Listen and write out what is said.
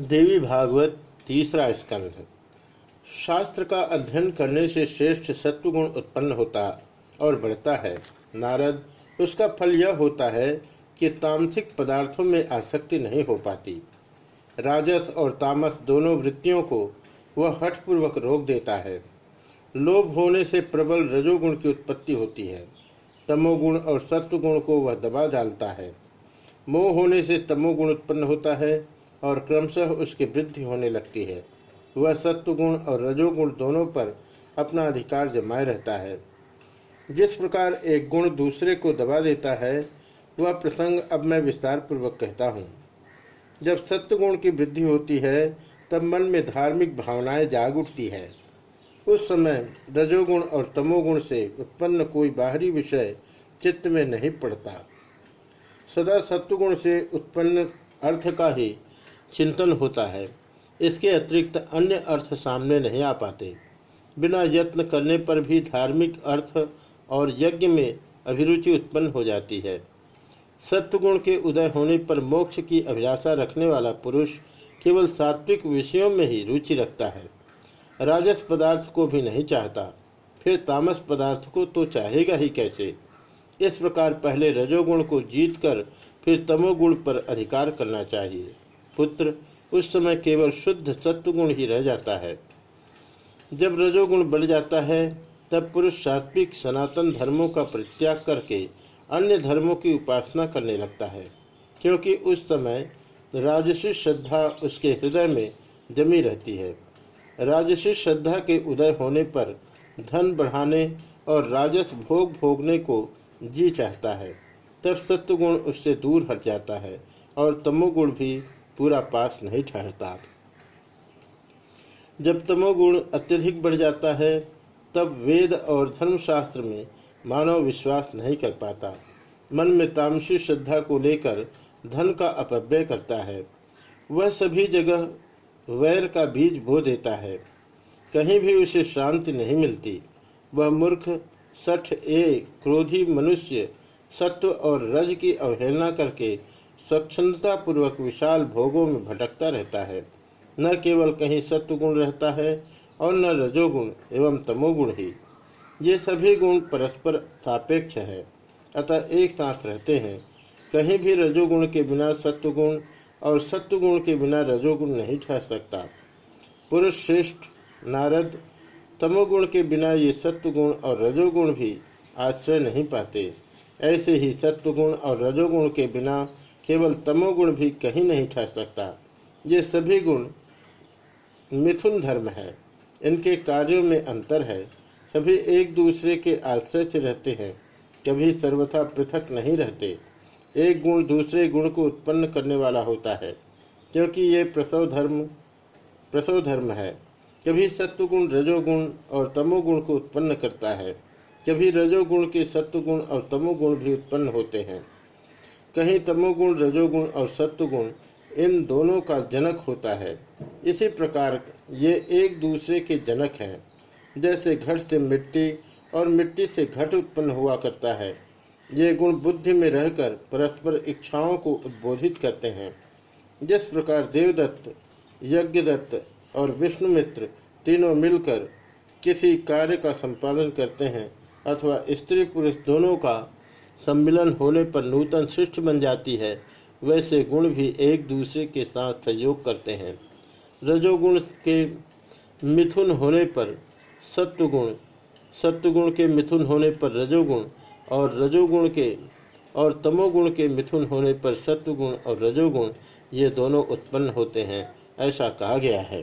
देवी भागवत तीसरा स्कंध। शास्त्र का अध्ययन करने से श्रेष्ठ सत्वगुण उत्पन्न होता और बढ़ता है। नारद, उसका फल यह होता है कि तामसिक पदार्थों में आसक्ति नहीं हो पाती। राजस और तामस दोनों वृत्तियों को वह हठपूर्वक रोक देता है। लोभ होने से प्रबल रजोगुण की उत्पत्ति होती है। तमोगुण और सत्वगुण को वह दबा डालता है। मोह होने से तमोगुण उत्पन्न होता है। और क्रमशः उसकी वृद्धि होने लगती है। वह सत्वगुण और रजोगुण दोनों पर अपना अधिकार जमाए रहता है। जिस प्रकार एक गुण दूसरे को दबा देता है, वह प्रसंग अब मैं विस्तार पूर्वक कहता हूँ। जब सत्वगुण की वृद्धि होती है, तब मन में धार्मिक भावनाएँ जाग उठती है। उस समय रजोगुण और तमोगुण से उत्पन्न कोई बाहरी विषय चित्त में नहीं पड़ता। सदा सत्वगुण से उत्पन्न अर्थ का ही चिंतन होता है। इसके अतिरिक्त अन्य अर्थ सामने नहीं आ पाते। बिना यत्न करने पर भी धार्मिक अर्थ और यज्ञ में अभिरुचि उत्पन्न हो जाती है। सत्वगुण के उदय होने पर मोक्ष की अभिलाषा रखने वाला पुरुष केवल सात्विक विषयों में ही रुचि रखता है। राजस पदार्थ को भी नहीं चाहता। फिर तामस पदार्थ को तो चाहेगा ही कैसे? इस प्रकार पहले रजोगुण को जीतकर फिर तमोगुण पर अधिकार करना चाहिए। पुत्र, उस समय केवल शुद्ध सत्वगुण ही रह जाता है। जब रजोगुण बढ़ जाता है, तब पुरुष सात्विक, सनातन धर्मों का परित्याग करके अन्य धर्मों की उपासना करने लगता है, क्योंकि उस समय राजसी श्रद्धा उसके हृदय में जमी रहती है। राजसी श्रद्धा के उदय होने पर धन बढ़ाने और राजस भोग भोगने को जी चाहता है, तब सत्वगुण उससे दूर हट जाता है और तमोगुण भी पूरा पास नहीं ठहरता। जब तमोगुण अत्यधिक बढ़ जाता है, तब वेद और धर्मशास्त्र में मानव विश्वास नहीं कर पाता। मन में तामसी श्रद्धा को लेकर धन का अपव्यय करता है। वह सभी जगह वैर का बीज बो देता है। कहीं भी उसे शांति नहीं मिलती। वह मूर्ख, सठ, ए, क्रोधी मनुष्य, सत्व और रज की अवहेलना करके स्वच्छंदता पूर्वक विशाल भोगों में भटकता रहता है। न केवल कहीं सत्वगुण रहता है और न रजोगुण एवं तमोगुण ही। ये सभी गुण परस्पर सापेक्ष है, अतः एक साथ रहते हैं। कहीं भी रजोगुण के बिना सत्वगुण और सत्वगुण के बिना रजोगुण नहीं ठहर सकता। पुरुष श्रेष्ठ, नारद, तमोगुण के बिना ये सत्वगुण और रजोगुण भी आश्रय नहीं पाते। ऐसे ही सत्वगुण और रजोगुण के बिना केवल तमोगुण भी कहीं नहीं ठहर सकता। ये सभी गुण मिथुन धर्म है। इनके कार्यों में अंतर है। सभी एक दूसरे के आश्रय से रहते हैं। कभी सर्वथा पृथक नहीं रहते। एक गुण दूसरे गुण को उत्पन्न करने वाला होता है। क्योंकि ये प्रसव धर्म प्रसव धर्म है। कभी सत्वगुण रजोगुण और तमोगुण को उत्पन्न करता है। कभी रजोगुण के सत्वगुण और तमोगुण भी उत्पन्न होते हैं। कहीं तमोगुण, रजोगुण और सत्वगुण, इन दोनों का जनक होता है। इसी प्रकार ये एक दूसरे के जनक हैं। जैसे घट से मिट्टी और मिट्टी से घट उत्पन्न हुआ करता है। ये गुण बुद्धि में रहकर परस्पर इच्छाओं को उद्बोधित करते हैं। जिस प्रकार देवदत्त, यज्ञदत्त और विष्णुमित्र तीनों मिलकर किसी कार्य का संपादन करते हैं अथवा स्त्री पुरुष दोनों का सम्मिलन होने पर नूतन सृष्टि बन जाती है। वैसे गुण भी एक दूसरे के साथ सहयोग करते हैं। रजोगुण के मिथुन होने पर सत्वगुण सत्वगुण के मिथुन होने पर रजोगुण और रजोगुण के और तमोगुण के मिथुन होने पर सत्वगुण और रजोगुण, ये दोनों उत्पन्न होते हैं, ऐसा कहा गया है।